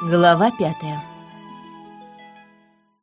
Глава пятая.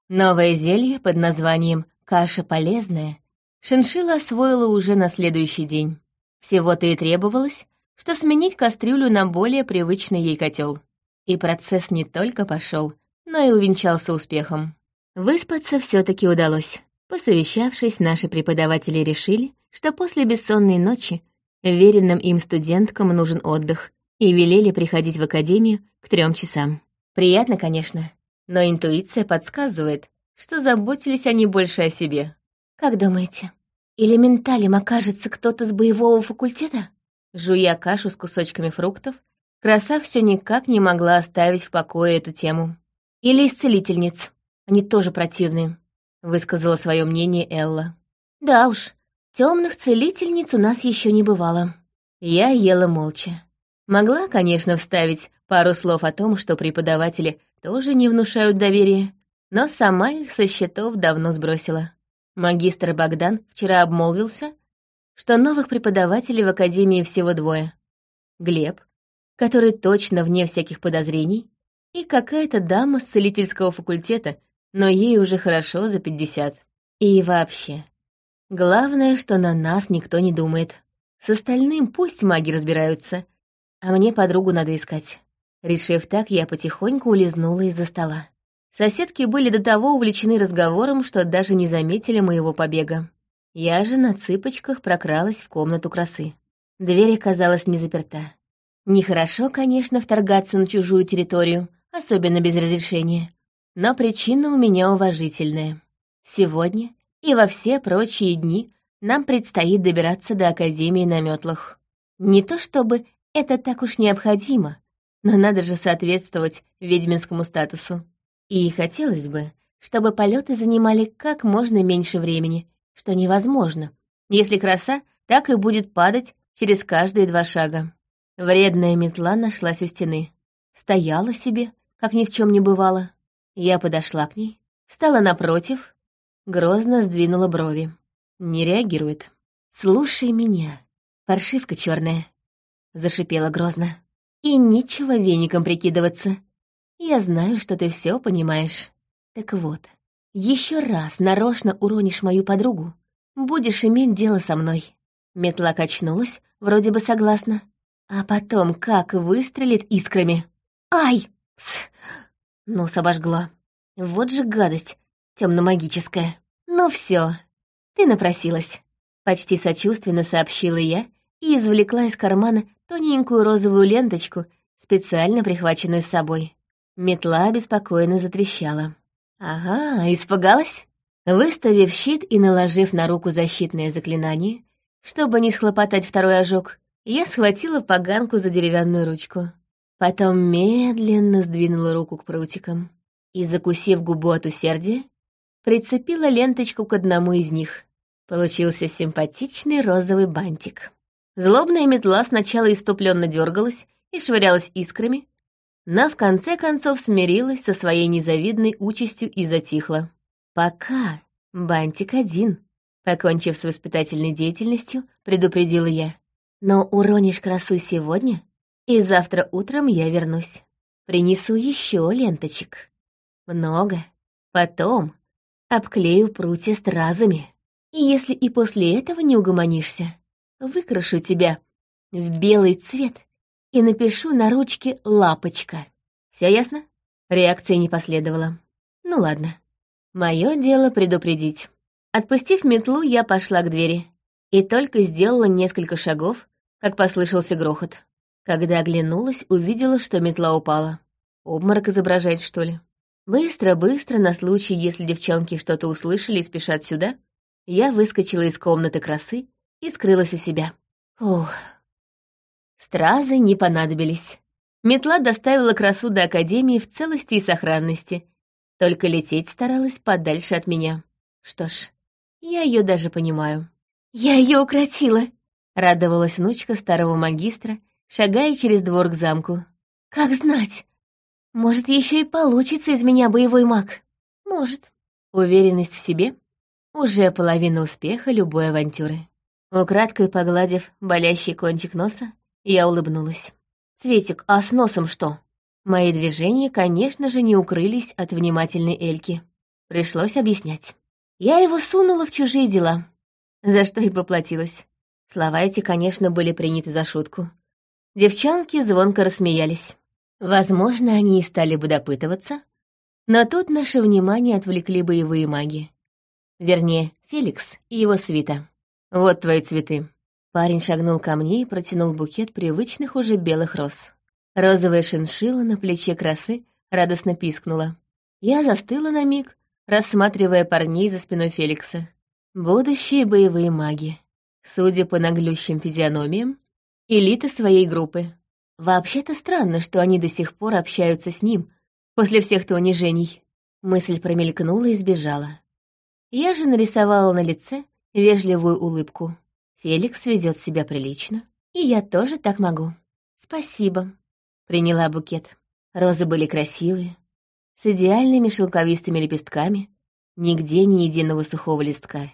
Новое зелье под названием «Каша полезная» Шиншила освоила уже на следующий день. Всего-то и требовалось, что сменить кастрюлю на более привычный ей котел. И процесс не только пошел, но и увенчался успехом. Выспаться все таки удалось. Посовещавшись, наши преподаватели решили, что после бессонной ночи веренным им студенткам нужен отдых, и велели приходить в академию к трем часам. Приятно, конечно, но интуиция подсказывает, что заботились они больше о себе. «Как думаете, элементалем окажется кто-то с боевого факультета?» Жуя кашу с кусочками фруктов, краса все никак не могла оставить в покое эту тему. «Или исцелительниц. Они тоже противные», — высказала свое мнение Элла. «Да уж, темных целительниц у нас еще не бывало». Я ела молча. Могла, конечно, вставить пару слов о том, что преподаватели тоже не внушают доверия, но сама их со счетов давно сбросила. Магистр Богдан вчера обмолвился, что новых преподавателей в Академии всего двое. Глеб, который точно вне всяких подозрений, и какая-то дама с целительского факультета, но ей уже хорошо за пятьдесят. И вообще, главное, что на нас никто не думает. С остальным пусть маги разбираются, а мне подругу надо искать. Решив так, я потихоньку улизнула из-за стола. Соседки были до того увлечены разговором, что даже не заметили моего побега. Я же на цыпочках прокралась в комнату красы. Дверь оказалась не заперта. Нехорошо, конечно, вторгаться на чужую территорию, особенно без разрешения. Но причина у меня уважительная. Сегодня и во все прочие дни нам предстоит добираться до Академии на метлах. Не то чтобы это так уж необходимо, но надо же соответствовать ведьминскому статусу. И хотелось бы, чтобы полеты занимали как можно меньше времени, что невозможно, если краса так и будет падать через каждые два шага. Вредная метла нашлась у стены. Стояла себе, как ни в чем не бывало. Я подошла к ней, стала напротив, грозно сдвинула брови. Не реагирует. «Слушай меня, паршивка черная зашипела грозно. «И нечего веником прикидываться. Я знаю, что ты все понимаешь. Так вот, еще раз нарочно уронишь мою подругу, будешь иметь дело со мной». Метла качнулась, вроде бы согласна. А потом как выстрелит искрами. «Ай!» Пс! Нос обожгла. Вот же гадость темно-магическая. «Ну все, ты напросилась», — почти сочувственно сообщила я и извлекла из кармана тоненькую розовую ленточку, специально прихваченную с собой. Метла беспокойно затрещала. «Ага, испугалась?» Выставив щит и наложив на руку защитное заклинание, чтобы не схлопотать второй ожог, я схватила поганку за деревянную ручку. Потом медленно сдвинула руку к прутикам и, закусив губу от усердия, прицепила ленточку к одному из них. Получился симпатичный розовый бантик. Злобная метла сначала иступленно дергалась и швырялась искрами, но в конце концов смирилась со своей незавидной участью и затихла. «Пока, бантик один», — покончив с воспитательной деятельностью, предупредила я. «Но уронишь красу сегодня, и завтра утром я вернусь. Принесу еще ленточек. Много. Потом обклею прутья стразами. И если и после этого не угомонишься, выкрашу тебя в белый цвет и напишу на ручке «Лапочка». Все ясно?» Реакции не последовало. Ну ладно. Мое дело предупредить. Отпустив метлу, я пошла к двери. И только сделала несколько шагов, как послышался грохот. Когда оглянулась, увидела, что метла упала. Обморок изображает, что ли? Быстро-быстро, на случай, если девчонки что-то услышали и спешат сюда, я выскочила из комнаты красы и скрылась у себя. Ух. Стразы не понадобились. Метла доставила красу до Академии в целости и сохранности, только лететь старалась подальше от меня. Что ж, я ее даже понимаю. «Я ее укротила!» — радовалась внучка старого магистра, шагая через двор к замку. «Как знать! Может, еще и получится из меня боевой маг?» «Может». Уверенность в себе — уже половина успеха любой авантюры. Украдкой погладив болящий кончик носа, я улыбнулась. «Цветик, а с носом что?» Мои движения, конечно же, не укрылись от внимательной Эльки. Пришлось объяснять. Я его сунула в чужие дела, за что и поплатилась. Слова эти, конечно, были приняты за шутку. Девчонки звонко рассмеялись. Возможно, они и стали бы допытываться, но тут наше внимание отвлекли боевые маги. Вернее, Феликс и его свита. «Вот твои цветы». Парень шагнул ко мне и протянул букет привычных уже белых роз. Розовая шиншила на плече красы радостно пискнула. Я застыла на миг, рассматривая парней за спиной Феликса. Будущие боевые маги. Судя по наглющим физиономиям, элита своей группы. Вообще-то странно, что они до сих пор общаются с ним, после всех-то унижений. Мысль промелькнула и сбежала. Я же нарисовала на лице вежливую улыбку. Феликс ведет себя прилично, и я тоже так могу. Спасибо. Приняла букет. Розы были красивые, с идеальными шелковистыми лепестками, нигде ни единого сухого листка.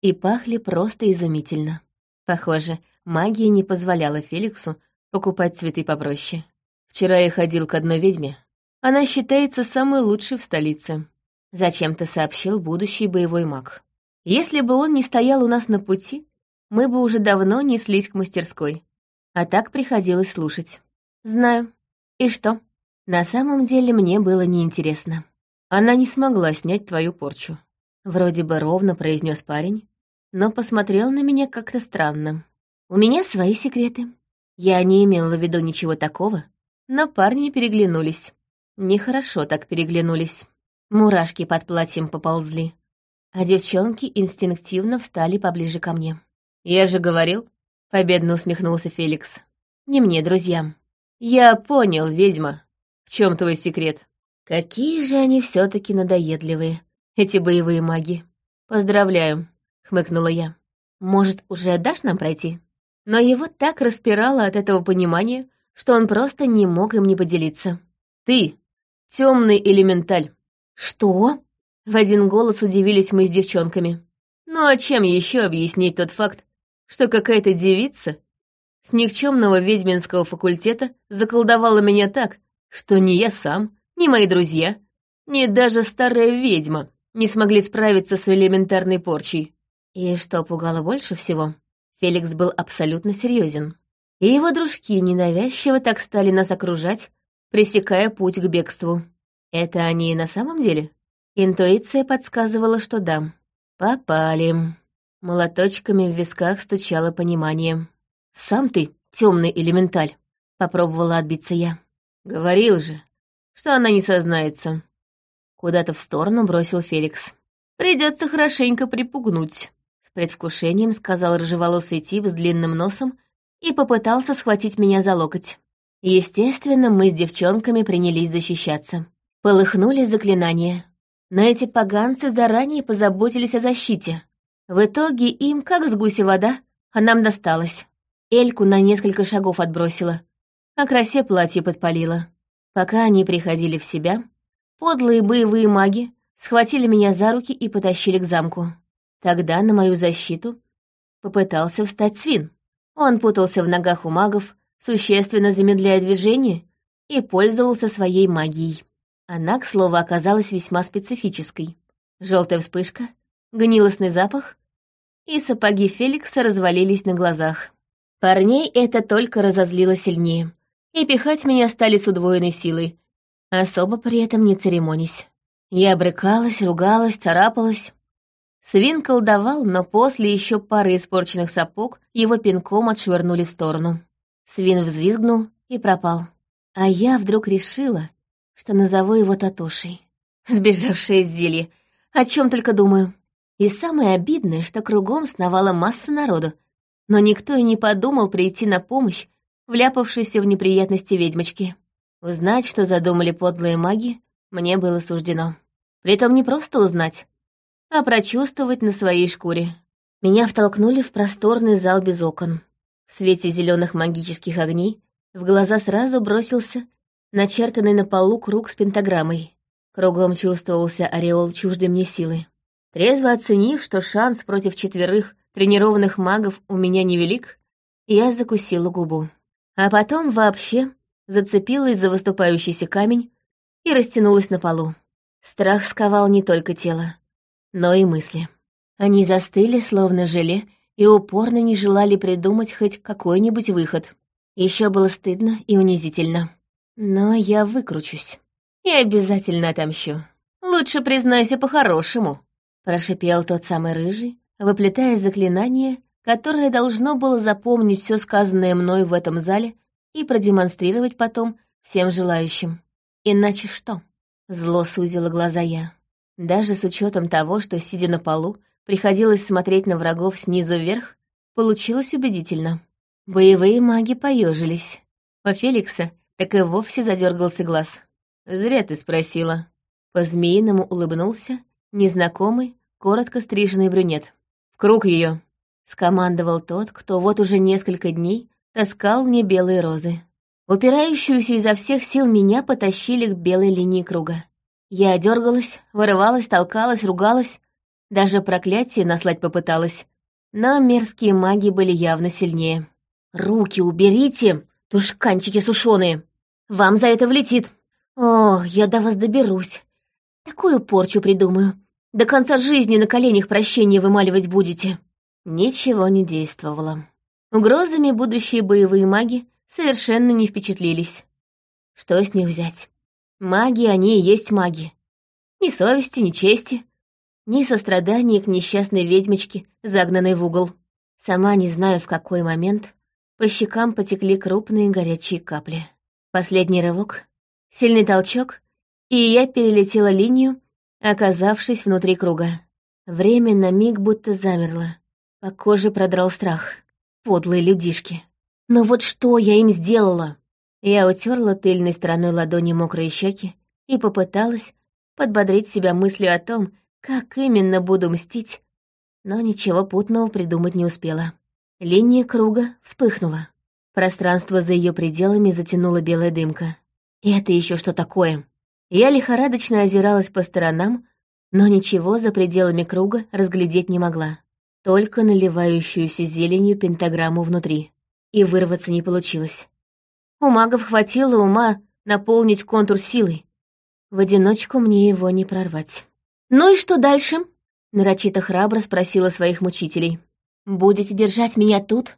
И пахли просто изумительно. Похоже, магия не позволяла Феликсу покупать цветы попроще. Вчера я ходил к одной ведьме. Она считается самой лучшей в столице. Зачем-то сообщил будущий боевой маг. Если бы он не стоял у нас на пути, мы бы уже давно неслись к мастерской. А так приходилось слушать. Знаю. И что? На самом деле мне было неинтересно. Она не смогла снять твою порчу. Вроде бы ровно произнес парень, но посмотрел на меня как-то странно. У меня свои секреты. Я не имела в виду ничего такого, но парни переглянулись. Нехорошо так переглянулись. Мурашки под платьем поползли, а девчонки инстинктивно встали поближе ко мне. «Я же говорил», — победно усмехнулся Феликс. «Не мне, друзьям». «Я понял, ведьма», в чем твой секрет? Какие же они все таки надоедливые, эти боевые маги. Поздравляю, хмыкнула я. Может, уже дашь нам пройти? Но его так распирало от этого понимания, что он просто не мог им не поделиться. Ты, темный элементаль. Что? В один голос удивились мы с девчонками. Ну а чем еще объяснить тот факт, что какая-то девица с никчемного ведьминского факультета заколдовала меня так, что ни я сам, ни мои друзья, ни даже старая ведьма не смогли справиться с элементарной порчей. И что пугало больше всего, Феликс был абсолютно серьезен. И его дружки ненавязчиво так стали нас окружать, пресекая путь к бегству. Это они и на самом деле? Интуиция подсказывала, что да. Попали. Молоточками в висках стучало понимание. «Сам ты, темный элементаль», — попробовала отбиться я. Говорил же, что она не сознается. Куда-то в сторону бросил Феликс. Придется хорошенько припугнуть. С предвкушением сказал рыжеволосый тип с длинным носом и попытался схватить меня за локоть. Естественно, мы с девчонками принялись защищаться. Полыхнули заклинания. Но эти поганцы заранее позаботились о защите. В итоге им, как с гуся вода, а нам досталось. Эльку на несколько шагов отбросила а красе платье подпалило. Пока они приходили в себя, подлые боевые маги схватили меня за руки и потащили к замку. Тогда на мою защиту попытался встать свин. Он путался в ногах у магов, существенно замедляя движение, и пользовался своей магией. Она, к слову, оказалась весьма специфической. Желтая вспышка, гнилостный запах, и сапоги Феликса развалились на глазах. Парней это только разозлило сильнее и пихать меня стали с удвоенной силой, особо при этом не церемонясь. Я брыкалась, ругалась, царапалась. Свин колдовал, но после еще пары испорченных сапог его пинком отшвырнули в сторону. Свин взвизгнул и пропал. А я вдруг решила, что назову его Татошей. Сбежавшая из зелья. О чем только думаю. И самое обидное, что кругом сновала масса народу, но никто и не подумал прийти на помощь вляпавшейся в неприятности ведьмочки. Узнать, что задумали подлые маги, мне было суждено. Притом не просто узнать, а прочувствовать на своей шкуре. Меня втолкнули в просторный зал без окон. В свете зеленых магических огней в глаза сразу бросился начертанный на полу круг с пентаграммой. Кругом чувствовался ореол чуждой мне силы. Трезво оценив, что шанс против четверых тренированных магов у меня невелик, я закусила губу. А потом вообще зацепилась за выступающийся камень и растянулась на полу. Страх сковал не только тело, но и мысли. Они застыли, словно желе, и упорно не желали придумать хоть какой-нибудь выход. Еще было стыдно и унизительно. Но я выкручусь. И обязательно отомщу. Лучше признайся по-хорошему, прошипел тот самый рыжий, выплетая заклинание, которое должно было запомнить все сказанное мной в этом зале и продемонстрировать потом всем желающим. Иначе что? Зло сузило глаза я. Даже с учетом того, что, сидя на полу, приходилось смотреть на врагов снизу вверх, получилось убедительно. Боевые маги поежились. У Феликса так и вовсе задергался глаз. «Зря ты спросила». По-змеиному улыбнулся незнакомый, коротко стриженный брюнет. «В круг ее!» — скомандовал тот, кто вот уже несколько дней таскал мне белые розы. Упирающуюся изо всех сил меня потащили к белой линии круга. Я дергалась, вырывалась, толкалась, ругалась, даже проклятие наслать попыталась. Но мерзкие маги были явно сильнее. «Руки уберите, тушканчики сушеные! Вам за это влетит! О, я до вас доберусь! Такую порчу придумаю! До конца жизни на коленях прощения вымаливать будете!» Ничего не действовало. Угрозами будущие боевые маги совершенно не впечатлились. Что с них взять? Маги они и есть маги. Ни совести, ни чести, ни сострадания к несчастной ведьмочке, загнанной в угол. Сама не знаю, в какой момент по щекам потекли крупные горячие капли. Последний рывок, сильный толчок, и я перелетела линию, оказавшись внутри круга. Время на миг будто замерло. По коже продрал страх. Подлые людишки. Но вот что я им сделала? Я утерла тыльной стороной ладони мокрые щеки и попыталась подбодрить себя мыслью о том, как именно буду мстить, но ничего путного придумать не успела. Линия круга вспыхнула. Пространство за ее пределами затянула белая дымка. И это еще что такое? Я лихорадочно озиралась по сторонам, но ничего за пределами круга разглядеть не могла. Только наливающуюся зеленью пентаграмму внутри. И вырваться не получилось. У магов хватило ума наполнить контур силой. В одиночку мне его не прорвать. «Ну и что дальше?» — нарочито храбро спросила своих мучителей. Будете держать меня тут,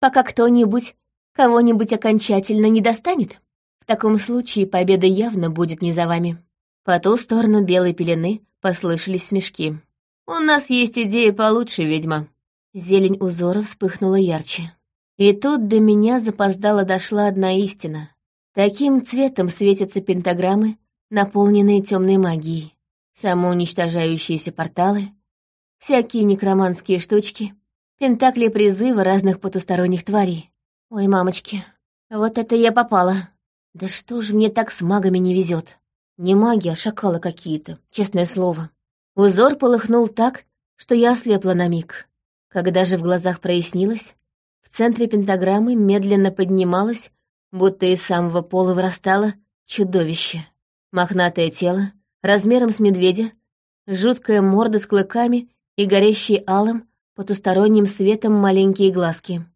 пока кто-нибудь кого-нибудь окончательно не достанет? В таком случае победа явно будет не за вами. По ту сторону белой пелены послышались смешки. «У нас есть идея получше, ведьма». Зелень узора вспыхнула ярче. И тут до меня запоздала дошла одна истина. Таким цветом светятся пентаграммы, наполненные темной магией, самоуничтожающиеся порталы, всякие некроманские штучки, Пентакли призыва разных потусторонних тварей. Ой, мамочки, вот это я попала. Да что ж мне так с магами не везет? Не маги, а шакалы какие-то, честное слово. Узор полыхнул так, что я ослепла на миг. Когда же в глазах прояснилось, в центре пентаграммы медленно поднималось, будто из самого пола вырастало, чудовище. Мохнатое тело, размером с медведя, жуткая морда с клыками и горящий алым, потусторонним светом маленькие глазки.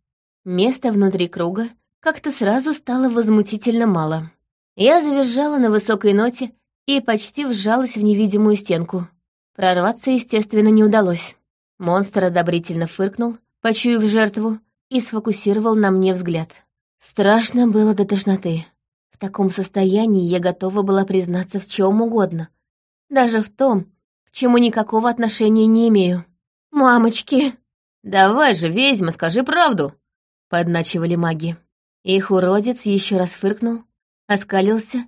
Места внутри круга как-то сразу стало возмутительно мало. Я завизжала на высокой ноте и почти вжалась в невидимую стенку. Прорваться, естественно, не удалось. Монстр одобрительно фыркнул, почуяв жертву, и сфокусировал на мне взгляд. Страшно было до тошноты. В таком состоянии я готова была признаться в чем угодно. Даже в том, к чему никакого отношения не имею. «Мамочки!» «Давай же, ведьма, скажи правду!» — подначивали маги. Их уродец еще раз фыркнул, оскалился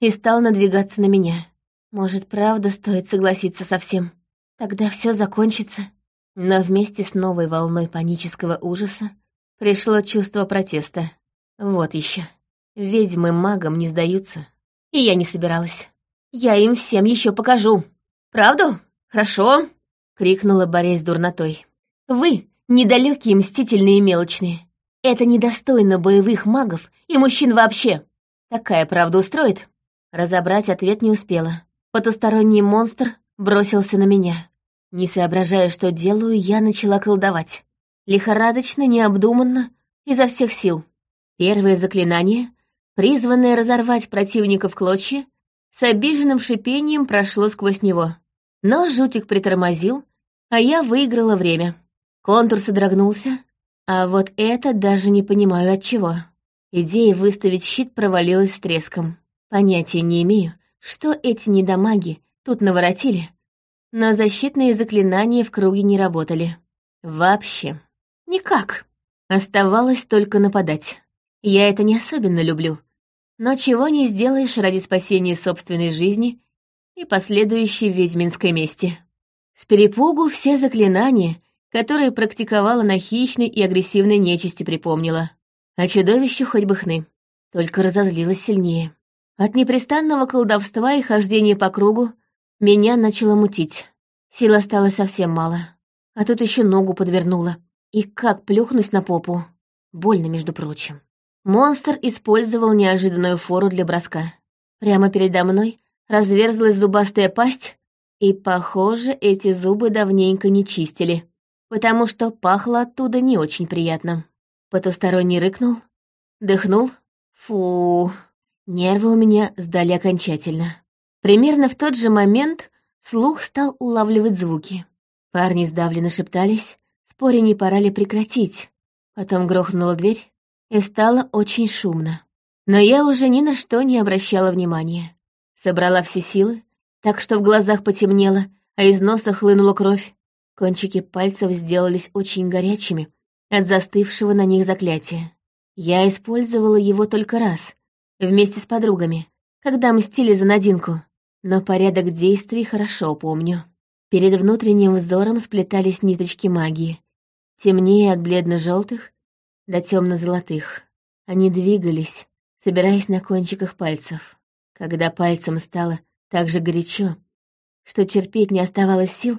и стал надвигаться на меня. Может, правда стоит согласиться со всем? Тогда все закончится. Но вместе с новой волной панического ужаса пришло чувство протеста. Вот еще. Ведьмы магам не сдаются. И я не собиралась. Я им всем еще покажу. Правду? Хорошо. — крикнула, борясь дурнотой. «Вы — недалекие, мстительные и мелочные. Это недостойно боевых магов и мужчин вообще. Такая правда устроит?» Разобрать ответ не успела. Потусторонний монстр бросился на меня. Не соображая, что делаю, я начала колдовать. Лихорадочно, необдуманно, изо всех сил. Первое заклинание призванное разорвать противника в клочья, с обиженным шипением прошло сквозь него. Но жутик притормозил, а я выиграла время. Контур содрогнулся, а вот это даже не понимаю от чего. Идея выставить щит провалилась с треском. Понятия не имею, что эти недомаги тут наворотили, но защитные заклинания в круге не работали. Вообще. Никак. Оставалось только нападать. Я это не особенно люблю. Но чего не сделаешь ради спасения собственной жизни и последующей ведьминской мести. С перепугу все заклинания, которые практиковала на хищной и агрессивной нечисти, припомнила. А чудовище хоть бы хны. Только разозлилась сильнее. От непрестанного колдовства и хождения по кругу меня начало мутить. Сил стало совсем мало. А тут еще ногу подвернула. И как плюхнусь на попу. Больно, между прочим. Монстр использовал неожиданную фору для броска. Прямо передо мной разверзлась зубастая пасть, и, похоже, эти зубы давненько не чистили, потому что пахло оттуда не очень приятно. Потусторонний рыкнул, дыхнул. Фу, нервы у меня сдали окончательно. Примерно в тот же момент слух стал улавливать звуки. Парни сдавленно шептались, споря, не пора ли прекратить. Потом грохнула дверь, и стало очень шумно. Но я уже ни на что не обращала внимания. Собрала все силы, так что в глазах потемнело, а из носа хлынула кровь. Кончики пальцев сделались очень горячими, от застывшего на них заклятия. Я использовала его только раз, вместе с подругами, когда мстили за Надинку, но порядок действий хорошо помню. Перед внутренним взором сплетались ниточки магии, темнее от бледно-желтых до темно-золотых. Они двигались, собираясь на кончиках пальцев. Когда пальцем стало так же горячо, что терпеть не оставалось сил,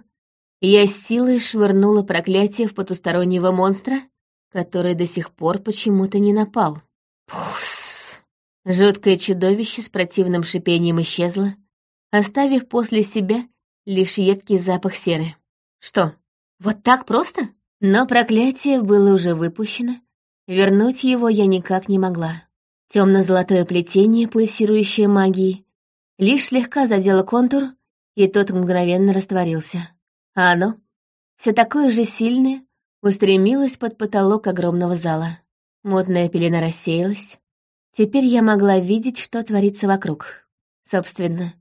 я силой швырнула проклятие в потустороннего монстра, который до сих пор почему-то не напал. Пуфс! Жуткое чудовище с противным шипением исчезло, оставив после себя лишь едкий запах серы. Что, вот так просто? Но проклятие было уже выпущено, вернуть его я никак не могла. Темно-золотое плетение, пульсирующее магией, лишь слегка задело контур, и тот мгновенно растворился а оно, все такое же сильное, устремилось под потолок огромного зала. Мутная пелена рассеялась. Теперь я могла видеть, что творится вокруг. Собственно,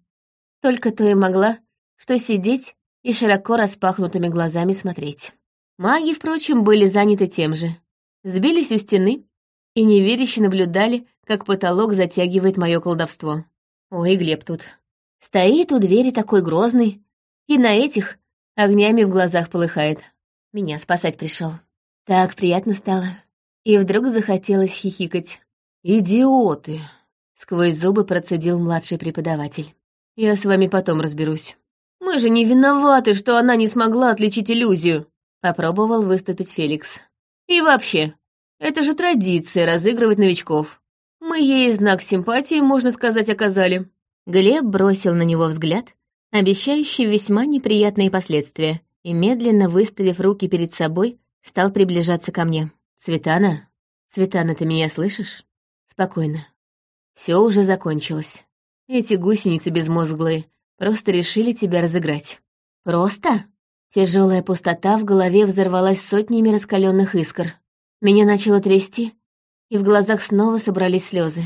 только то и могла, что сидеть и широко распахнутыми глазами смотреть. Маги, впрочем, были заняты тем же. Сбились у стены и неверяще наблюдали, как потолок затягивает мое колдовство. Ой, Глеб тут. Стоит у двери такой грозный, и на этих огнями в глазах полыхает. Меня спасать пришел. Так приятно стало. И вдруг захотелось хихикать. «Идиоты!» — сквозь зубы процедил младший преподаватель. «Я с вами потом разберусь». «Мы же не виноваты, что она не смогла отличить иллюзию», — попробовал выступить Феликс. «И вообще, это же традиция разыгрывать новичков. Мы ей знак симпатии, можно сказать, оказали». Глеб бросил на него взгляд, обещающий весьма неприятные последствия, и, медленно выставив руки перед собой, стал приближаться ко мне. «Цветана? Цветана, ты меня слышишь? Спокойно. Все уже закончилось. Эти гусеницы безмозглые просто решили тебя разыграть». «Просто?» Тяжелая пустота в голове взорвалась сотнями раскаленных искр. Меня начало трясти, и в глазах снова собрались слезы.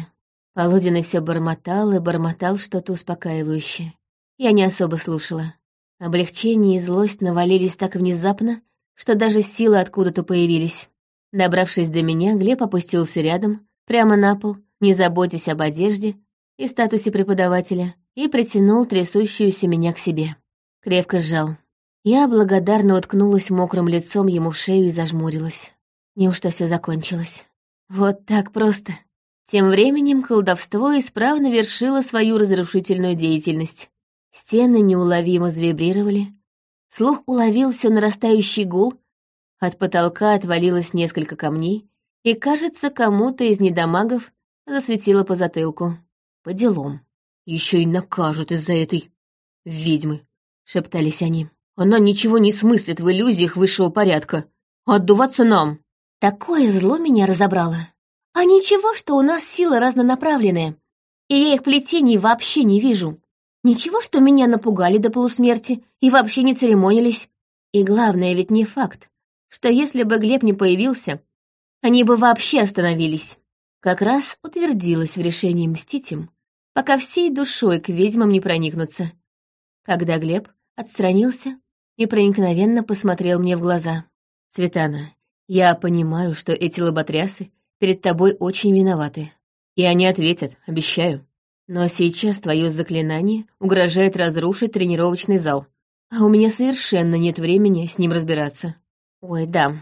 Полуденный все бормотал и бормотал что-то успокаивающее я не особо слушала. Облегчение и злость навалились так внезапно, что даже силы откуда-то появились. Добравшись до меня, Глеб опустился рядом, прямо на пол, не заботясь об одежде и статусе преподавателя, и притянул трясущуюся меня к себе. Крепко сжал. Я благодарно уткнулась мокрым лицом ему в шею и зажмурилась. Неужто все закончилось? Вот так просто. Тем временем колдовство исправно вершило свою разрушительную деятельность. Стены неуловимо завибрировали. Слух уловил все нарастающий гул. От потолка отвалилось несколько камней, и, кажется, кому-то из недомагов засветило по затылку. По делам. Еще и накажут из-за этой ведьмы, шептались они. Она ничего не смыслит в иллюзиях высшего порядка. Отдуваться нам. Такое зло меня разобрало. А ничего, что у нас сила разнонаправленная, и я их плетений вообще не вижу. Ничего, что меня напугали до полусмерти и вообще не церемонились. И главное ведь не факт, что если бы Глеб не появился, они бы вообще остановились. Как раз утвердилась в решении мстить им, пока всей душой к ведьмам не проникнуться. Когда Глеб отстранился и проникновенно посмотрел мне в глаза. «Светана, я понимаю, что эти лоботрясы перед тобой очень виноваты. И они ответят, обещаю. Но сейчас твое заклинание угрожает разрушить тренировочный зал, а у меня совершенно нет времени с ним разбираться». «Ой, да,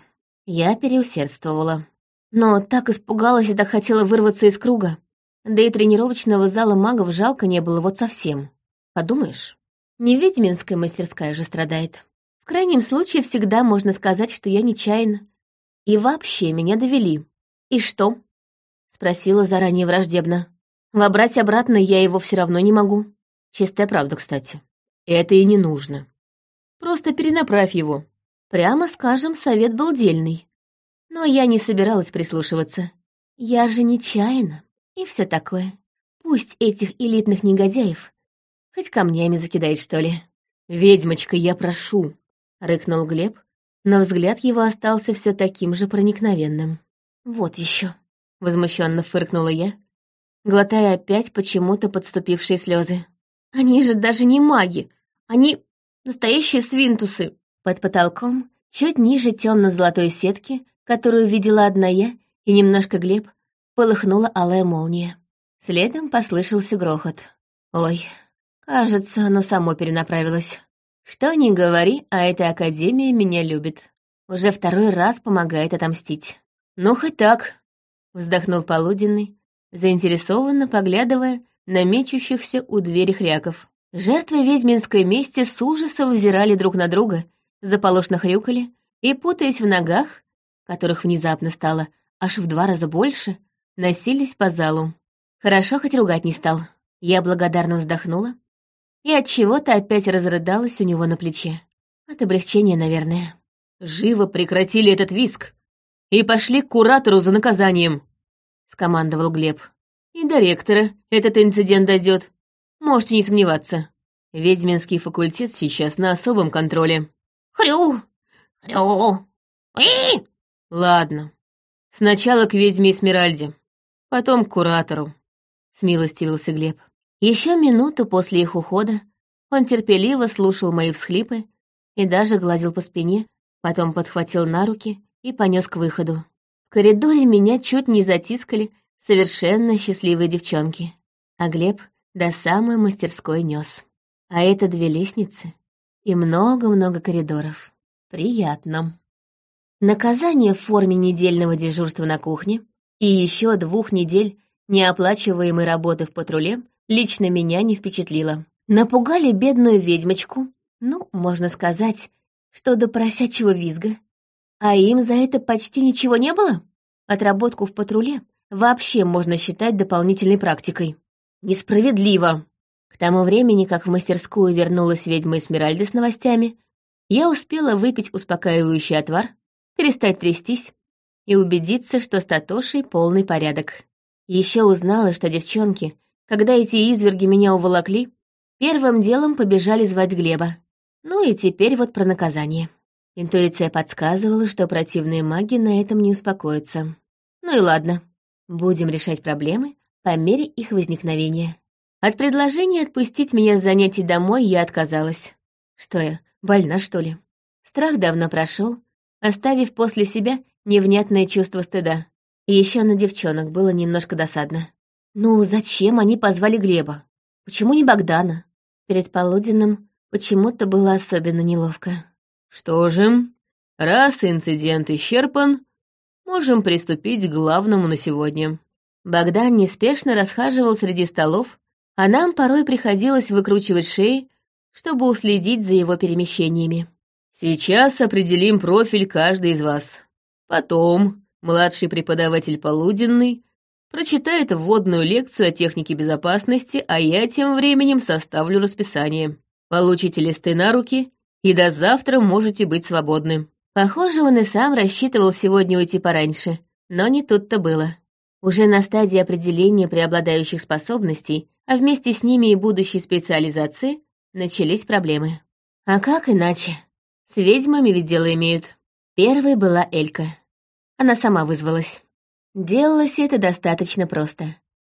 я переусердствовала. Но так испугалась и так хотела вырваться из круга. Да и тренировочного зала магов жалко не было вот совсем. Подумаешь, не ведьминская мастерская же страдает. В крайнем случае всегда можно сказать, что я нечаянно. И вообще меня довели. И что? Спросила заранее враждебно. Вобрать обратно я его все равно не могу. Чистая правда, кстати. Это и не нужно. Просто перенаправь его. Прямо скажем, совет был дельный. Но я не собиралась прислушиваться. Я же нечаянно. И все такое. Пусть этих элитных негодяев хоть камнями закидает, что ли. «Ведьмочка, я прошу!» — рыкнул Глеб, но взгляд его остался все таким же проникновенным. «Вот еще, возмущенно фыркнула я, глотая опять почему-то подступившие слезы. «Они же даже не маги! Они настоящие свинтусы!» Под потолком, чуть ниже темно-золотой сетки, которую видела одна я и немножко Глеб, полыхнула алая молния. Следом послышался грохот. Ой, кажется, оно само перенаправилось. Что ни говори, а эта академия меня любит. Уже второй раз помогает отомстить. Ну, хоть так, вздохнул полуденный, заинтересованно поглядывая на мечущихся у двери хряков. Жертвы ведьминской мести с ужасом взирали друг на друга, заполошно хрюкали и, путаясь в ногах, которых внезапно стало аж в два раза больше, носились по залу. Хорошо, хоть ругать не стал. Я благодарно вздохнула и от чего-то опять разрыдалась у него на плече. От облегчения, наверное. Живо прекратили этот виск и пошли к куратору за наказанием, скомандовал Глеб. И до ректора этот инцидент дойдет. Можете не сомневаться. Ведьминский факультет сейчас на особом контроле. Хрю! Хрю! И! Ладно. Сначала к ведьме Эсмеральде, потом к куратору. Смилостивился Глеб. Еще минуту после их ухода он терпеливо слушал мои всхлипы и даже гладил по спине, потом подхватил на руки и понес к выходу. Коридоре меня чуть не затискали совершенно счастливые девчонки, а Глеб до самой мастерской нес. А это две лестницы и много-много коридоров. Приятно. Наказание в форме недельного дежурства на кухне и еще двух недель неоплачиваемой работы в патруле лично меня не впечатлило. Напугали бедную ведьмочку, ну, можно сказать, что до поросячьего визга. А им за это почти ничего не было? Отработку в патруле вообще можно считать дополнительной практикой. Несправедливо. К тому времени, как в мастерскую вернулась ведьма Эсмеральда с новостями, я успела выпить успокаивающий отвар, перестать трястись и убедиться, что с Татошей полный порядок. Еще узнала, что девчонки, когда эти изверги меня уволокли, первым делом побежали звать Глеба. Ну и теперь вот про наказание. Интуиция подсказывала, что противные маги на этом не успокоятся. Ну и ладно, будем решать проблемы по мере их возникновения. От предложения отпустить меня с занятий домой я отказалась. Что я, больна, что ли? Страх давно прошел, оставив после себя невнятное чувство стыда. Еще на девчонок было немножко досадно. Ну, зачем они позвали Глеба? Почему не Богдана? Перед полуденным почему-то было особенно неловко. Что же, раз инцидент исчерпан, можем приступить к главному на сегодня. Богдан неспешно расхаживал среди столов, а нам порой приходилось выкручивать шеи, чтобы уследить за его перемещениями. Сейчас определим профиль каждой из вас. Потом младший преподаватель полуденный прочитает вводную лекцию о технике безопасности, а я тем временем составлю расписание. Получите листы на руки, и до завтра можете быть свободны». Похоже, он и сам рассчитывал сегодня уйти пораньше, но не тут-то было. Уже на стадии определения преобладающих способностей, а вместе с ними и будущей специализации, начались проблемы. А как иначе? С ведьмами ведь дело имеют. Первой была Элька. Она сама вызвалась. Делалось это достаточно просто.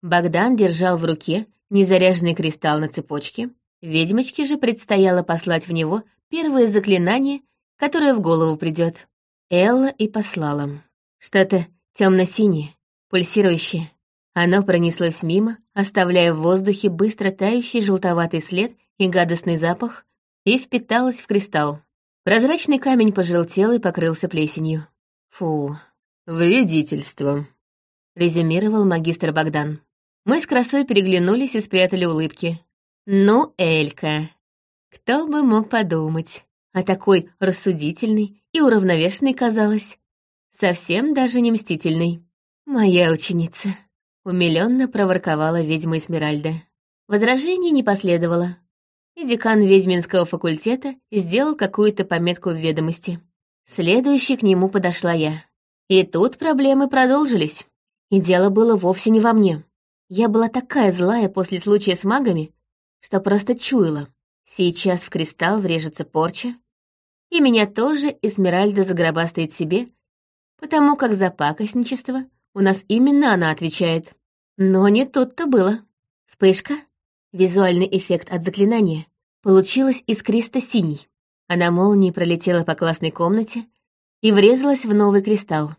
Богдан держал в руке незаряженный кристалл на цепочке, ведьмочке же предстояло послать в него первое заклинание, которое в голову придет. Элла и послала. Что-то темно-синее, пульсирующее. Оно пронеслось мимо, оставляя в воздухе быстро тающий желтоватый след и гадостный запах, и впиталось в кристалл. Прозрачный камень пожелтел и покрылся плесенью. Фу, «Вредительство», — резюмировал магистр Богдан. Мы с красой переглянулись и спрятали улыбки. «Ну, Элька, кто бы мог подумать, а такой рассудительный и уравновешенный казалось. Совсем даже не мстительный. Моя ученица», — умилённо проворковала ведьма Эсмеральда. Возражений не последовало. И декан ведьминского факультета сделал какую-то пометку в ведомости. Следующей к нему подошла я. И тут проблемы продолжились. И дело было вовсе не во мне. Я была такая злая после случая с магами, что просто чуяла. Сейчас в кристалл врежется порча, и меня тоже Эсмеральда загробастает себе, потому как за пакостничество у нас именно она отвечает. Но не тут-то было. Вспышка, визуальный эффект от заклинания, получилась искристо-синий. Она молнией пролетела по классной комнате и врезалась в новый кристалл.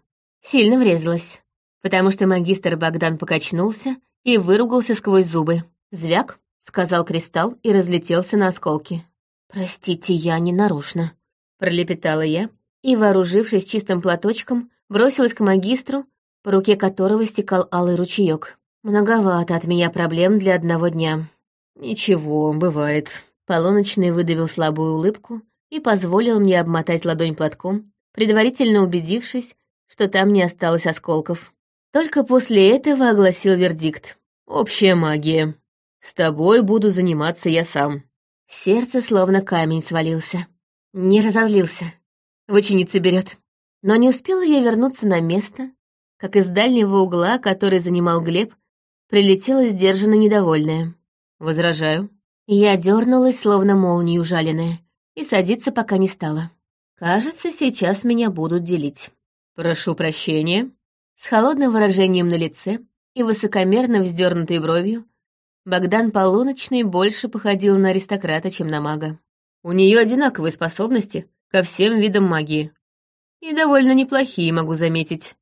Сильно врезалась, потому что магистр Богдан покачнулся и выругался сквозь зубы. «Звяк», — сказал кристалл и разлетелся на осколки. «Простите, я не нарочно», — пролепетала я и, вооружившись чистым платочком, бросилась к магистру, по руке которого стекал алый ручеёк. Многовато от меня проблем для одного дня. «Ничего, бывает». Полуночный выдавил слабую улыбку и позволил мне обмотать ладонь платком, предварительно убедившись, что там не осталось осколков. Только после этого огласил вердикт. «Общая магия. С тобой буду заниматься я сам». Сердце словно камень свалился. Не разозлился. В ученицы берет. Но не успела я вернуться на место, как из дальнего угла, который занимал Глеб, прилетела сдержанно недовольная. «Возражаю». Я дернулась, словно молнию ужаленная, и садиться пока не стала. Кажется, сейчас меня будут делить. «Прошу прощения». С холодным выражением на лице и высокомерно вздернутой бровью Богдан Полуночный больше походил на аристократа, чем на мага. У нее одинаковые способности ко всем видам магии. И довольно неплохие, могу заметить.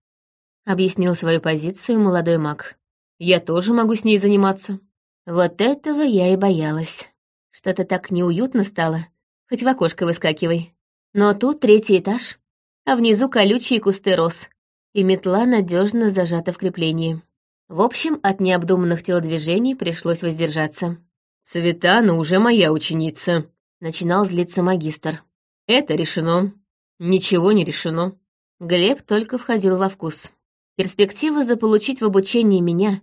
Объяснил свою позицию молодой маг. Я тоже могу с ней заниматься. Вот этого я и боялась. Что-то так неуютно стало, хоть в окошко выскакивай. Но тут третий этаж, а внизу колючие кусты роз, и метла надежно зажата в креплении. В общем, от необдуманных телодвижений пришлось воздержаться. «Цветана уже моя ученица», — начинал злиться магистр. «Это решено. Ничего не решено». Глеб только входил во вкус. Перспектива заполучить в обучении меня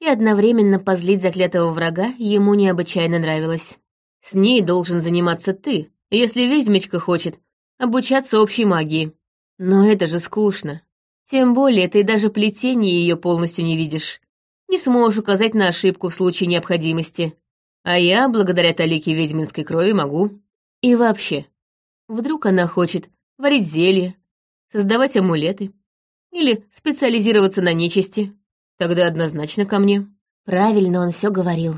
и одновременно позлить заклятого врага ему необычайно нравилась. «С ней должен заниматься ты, если ведьмочка хочет, обучаться общей магии. Но это же скучно. Тем более ты даже плетение ее полностью не видишь. Не сможешь указать на ошибку в случае необходимости. А я, благодаря талике ведьминской крови, могу. И вообще, вдруг она хочет варить зелье, создавать амулеты или специализироваться на нечисти, тогда однозначно ко мне. Правильно он все говорил.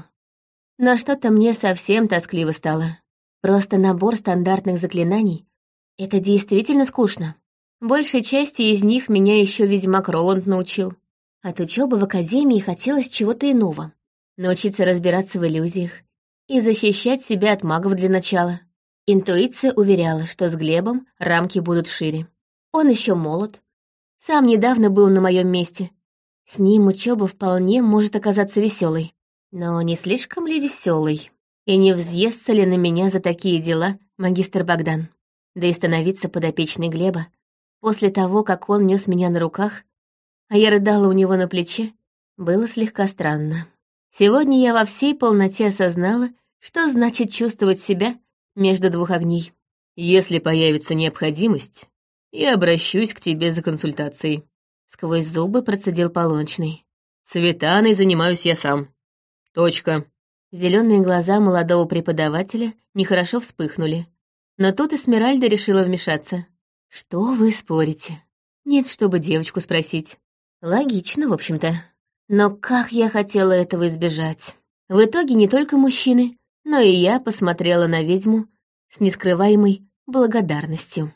Но что-то мне совсем тоскливо стало. Просто набор стандартных заклинаний — это действительно скучно. Большей части из них меня еще ведьмак Роланд научил. От учебы в академии хотелось чего-то иного. Научиться разбираться в иллюзиях и защищать себя от магов для начала. Интуиция уверяла, что с Глебом рамки будут шире. Он еще молод. Сам недавно был на моем месте. С ним учеба вполне может оказаться веселой. Но не слишком ли веселой? И не взъестся ли на меня за такие дела магистр Богдан? Да и становиться подопечной Глеба После того, как он нес меня на руках, а я рыдала у него на плече, было слегка странно. Сегодня я во всей полноте осознала, что значит чувствовать себя между двух огней. «Если появится необходимость, я обращусь к тебе за консультацией», сквозь зубы процедил полуночный. Цветаной занимаюсь я сам. Точка. Зеленые глаза молодого преподавателя нехорошо вспыхнули. Но тут Эсмеральда решила вмешаться. «Что вы спорите? Нет, чтобы девочку спросить. Логично, в общем-то. Но как я хотела этого избежать. В итоге не только мужчины, но и я посмотрела на ведьму с нескрываемой благодарностью.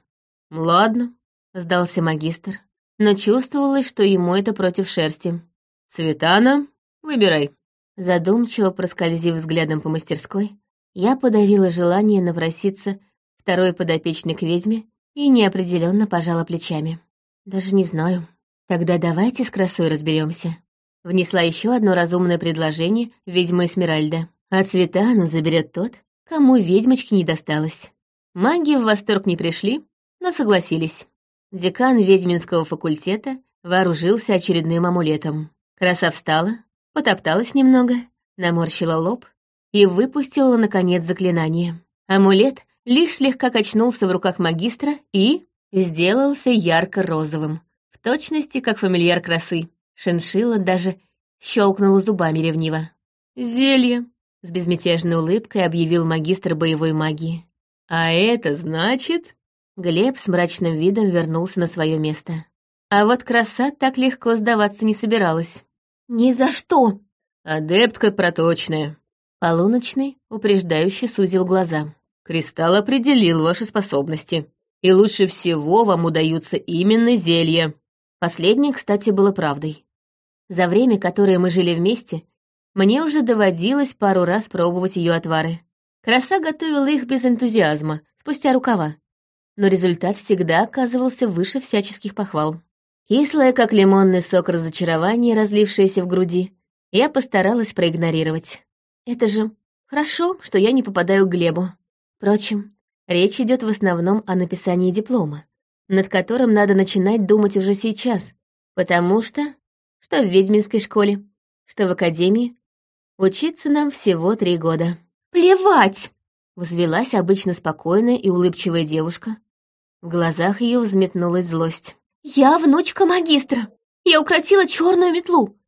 «Ладно», — сдался магистр, но чувствовалось, что ему это против шерсти. «Цветана, выбирай». Задумчиво проскользив взглядом по мастерской, я подавила желание напроситься второй подопечной к ведьме и неопределенно пожала плечами. Даже не знаю. Тогда давайте с красой разберемся. Внесла еще одно разумное предложение ведьма Эсмеральда. А Цветану заберет тот, кому ведьмочки не досталось. Маги в восторг не пришли, но согласились. Декан ведьминского факультета вооружился очередным амулетом. Краса встала, потопталась немного, наморщила лоб и выпустила, наконец, заклинание. Амулет лишь слегка качнулся в руках магистра и сделался ярко-розовым, в точности, как фамильяр красы. Шиншила даже щелкнула зубами ревниво. «Зелье», — с безмятежной улыбкой объявил магистр боевой магии. «А это значит...» Глеб с мрачным видом вернулся на свое место. А вот краса так легко сдаваться не собиралась. «Ни за что!» «Адептка проточная». Полуночный упреждающе сузил глаза. «Кристалл определил ваши способности, и лучше всего вам удаются именно зелья». Последнее, кстати, было правдой. За время, которое мы жили вместе, мне уже доводилось пару раз пробовать ее отвары. Краса готовила их без энтузиазма, спустя рукава. Но результат всегда оказывался выше всяческих похвал. Кислое, как лимонный сок разочарования, разлившееся в груди, я постаралась проигнорировать. Это же хорошо, что я не попадаю к Глебу. Впрочем, речь идет в основном о написании диплома над которым надо начинать думать уже сейчас, потому что, что в ведьминской школе, что в академии, учиться нам всего три года. «Плевать!» — возвелась обычно спокойная и улыбчивая девушка. В глазах ее взметнулась злость. «Я внучка магистра. Я укротила черную метлу.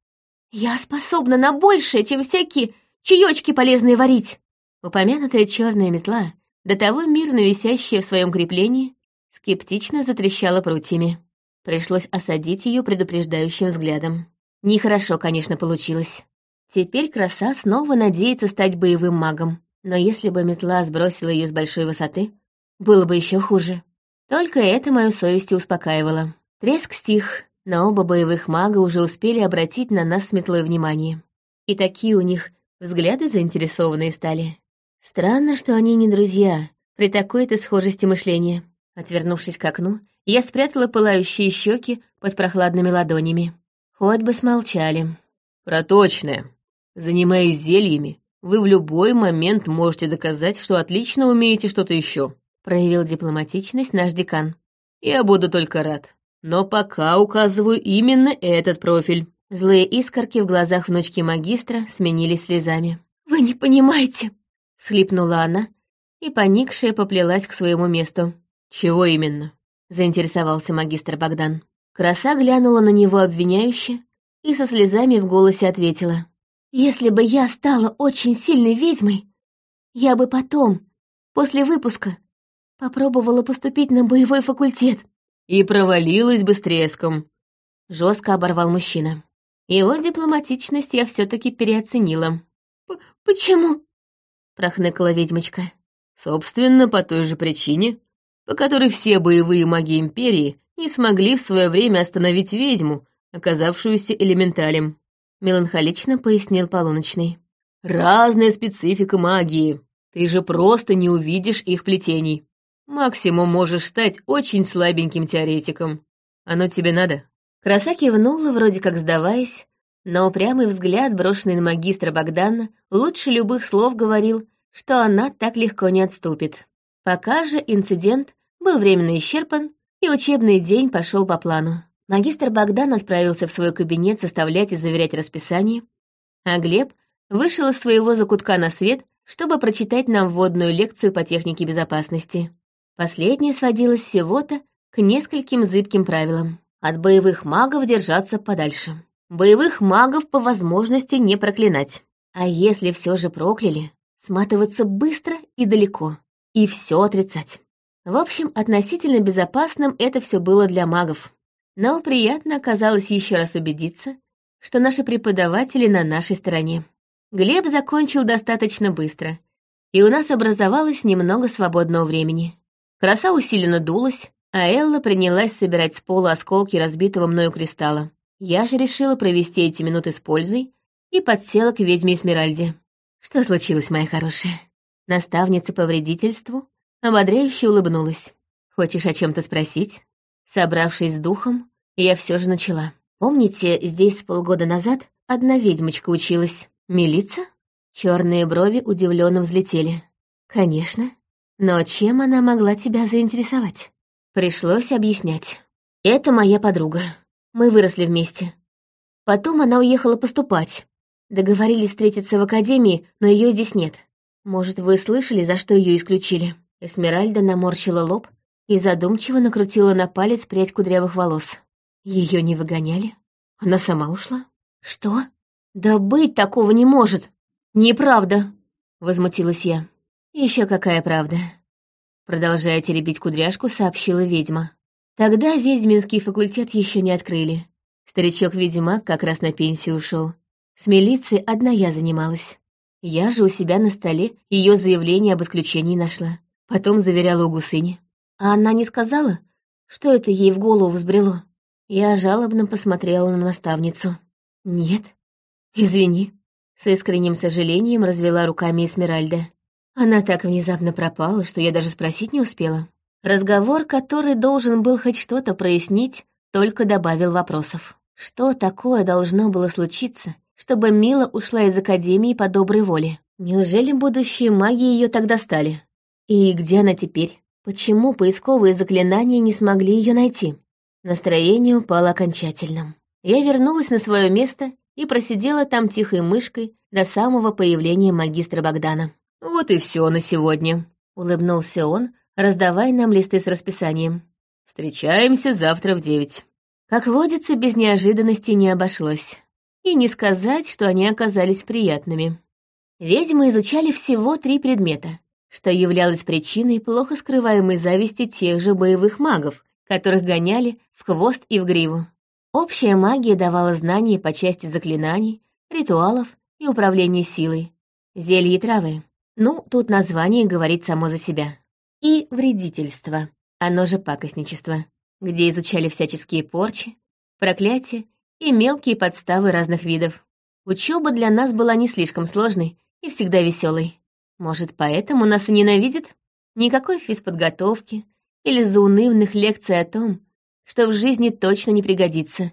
Я способна на большее, чем всякие чаечки полезные варить». Упомянутая черная метла, до того мирно висящая в своем креплении, скептично затрещала прутьями. Пришлось осадить ее предупреждающим взглядом. Нехорошо, конечно, получилось. Теперь краса снова надеется стать боевым магом. Но если бы метла сбросила ее с большой высоты, было бы еще хуже. Только это мою совесть успокаивало. Треск стих, но оба боевых мага уже успели обратить на нас с метлой внимание. И такие у них взгляды заинтересованные стали. Странно, что они не друзья при такой-то схожести мышления. Отвернувшись к окну, я спрятала пылающие щеки под прохладными ладонями. Хоть бы смолчали. «Проточная. Занимаясь зельями, вы в любой момент можете доказать, что отлично умеете что-то еще», проявил дипломатичность наш декан. «Я буду только рад. Но пока указываю именно этот профиль». Злые искорки в глазах внучки магистра сменились слезами. «Вы не понимаете!» — схлипнула она и, поникшая, поплелась к своему месту. «Чего именно?» — заинтересовался магистр Богдан. Краса глянула на него обвиняюще и со слезами в голосе ответила. «Если бы я стала очень сильной ведьмой, я бы потом, после выпуска, попробовала поступить на боевой факультет». «И провалилась бы с треском», — жестко оборвал мужчина. Его дипломатичность я все таки переоценила. «Почему?» — прохныкала ведьмочка. «Собственно, по той же причине, по которой все боевые маги Империи не смогли в свое время остановить ведьму, оказавшуюся элементалем», — меланхолично пояснил Полуночный. «Разная специфика магии. Ты же просто не увидишь их плетений. Максимум можешь стать очень слабеньким теоретиком. Оно тебе надо?» Краса кивнула, вроде как сдаваясь, но упрямый взгляд, брошенный на магистра Богдана, лучше любых слов говорил, что она так легко не отступит. Пока же инцидент был временно исчерпан, и учебный день пошел по плану. Магистр Богдан отправился в свой кабинет составлять и заверять расписание, а Глеб вышел из своего закутка на свет, чтобы прочитать нам вводную лекцию по технике безопасности. Последняя сводилась всего-то к нескольким зыбким правилам. От боевых магов держаться подальше. Боевых магов по возможности не проклинать. А если все же прокляли, сматываться быстро и далеко. И все отрицать. В общем, относительно безопасным это все было для магов. Но приятно оказалось еще раз убедиться, что наши преподаватели на нашей стороне. Глеб закончил достаточно быстро, и у нас образовалось немного свободного времени. Краса усиленно дулась, а Элла принялась собирать с пола осколки разбитого мною кристалла. Я же решила провести эти минуты с пользой и подсела к ведьме Эсмеральде. «Что случилось, моя хорошая?» Наставница по вредительству ободряюще улыбнулась. «Хочешь о чем то спросить?» Собравшись с духом, я все же начала. Помните, здесь полгода назад одна ведьмочка училась? Милица? Черные брови удивленно взлетели. Конечно. Но чем она могла тебя заинтересовать? Пришлось объяснять. Это моя подруга. Мы выросли вместе. Потом она уехала поступать. Договорились встретиться в академии, но ее здесь нет. Может, вы слышали, за что ее исключили? Эсмеральда наморщила лоб и задумчиво накрутила на палец прядь кудрявых волос. Ее не выгоняли? Она сама ушла? Что? Да быть такого не может. Неправда, возмутилась я. Еще какая правда? Продолжая теребить кудряшку, сообщила ведьма. Тогда ведьминский факультет еще не открыли. Старичок-ведьмак как раз на пенсию ушел. С милицией одна я занималась. Я же у себя на столе ее заявление об исключении нашла. Потом заверяла у гусыни. А она не сказала, что это ей в голову взбрело? Я жалобно посмотрела на наставницу. «Нет, извини», — с искренним сожалением развела руками Эсмеральда. Она так внезапно пропала, что я даже спросить не успела. Разговор, который должен был хоть что-то прояснить, только добавил вопросов. Что такое должно было случиться, чтобы Мила ушла из Академии по доброй воле? Неужели будущие маги ее тогда стали? И где она теперь? Почему поисковые заклинания не смогли ее найти? Настроение упало окончательно. Я вернулась на свое место и просидела там тихой мышкой до самого появления магистра Богдана. «Вот и все на сегодня», — улыбнулся он, раздавая нам листы с расписанием. «Встречаемся завтра в девять». Как водится, без неожиданностей не обошлось. И не сказать, что они оказались приятными. Ведьмы изучали всего три предмета, что являлось причиной плохо скрываемой зависти тех же боевых магов, которых гоняли в хвост и в гриву. Общая магия давала знания по части заклинаний, ритуалов и управления силой. Зелья и травы. Ну, тут название говорит само за себя. И вредительство, оно же пакостничество, где изучали всяческие порчи, проклятия и мелкие подставы разных видов. Учеба для нас была не слишком сложной и всегда веселой. Может, поэтому нас и ненавидят? Никакой физподготовки, или заунывных лекций о том, что в жизни точно не пригодится.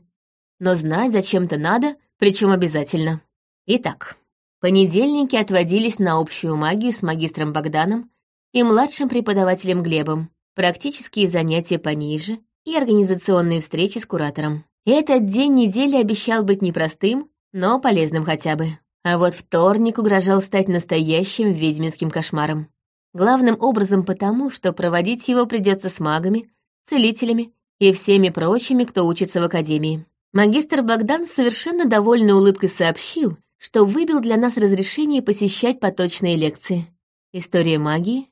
Но знать зачем-то надо, причем обязательно. Итак, понедельники отводились на общую магию с магистром Богданом и младшим преподавателем Глебом, практические занятия пониже и организационные встречи с куратором. Этот день недели обещал быть непростым, но полезным хотя бы. А вот вторник угрожал стать настоящим ведьминским кошмаром. Главным образом потому, что проводить его придется с магами, целителями и всеми прочими, кто учится в академии. Магистр Богдан совершенно довольной улыбкой сообщил, что выбил для нас разрешение посещать поточные лекции. История магии,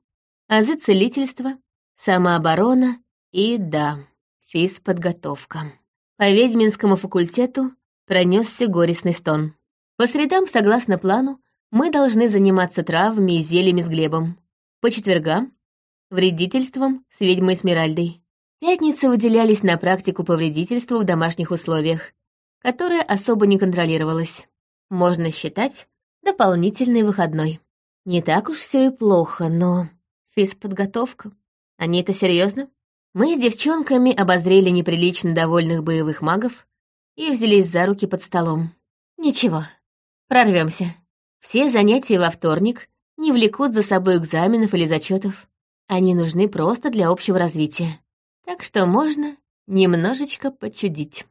азы целительства, самооборона и, да, физподготовка. По ведьминскому факультету пронесся горестный стон. По средам, согласно плану, мы должны заниматься травами и зельями с Глебом. По четвергам — вредительством с ведьмой Смиральдой. Пятницы выделялись на практику по вредительству в домашних условиях, которая особо не контролировалась. Можно считать дополнительный выходной. Не так уж все и плохо, но... Физподготовка. Они это серьезно? Мы с девчонками обозрели неприлично довольных боевых магов и взялись за руки под столом. Ничего, прорвемся. Все занятия во вторник не влекут за собой экзаменов или зачетов. Они нужны просто для общего развития. Так что можно немножечко почудить.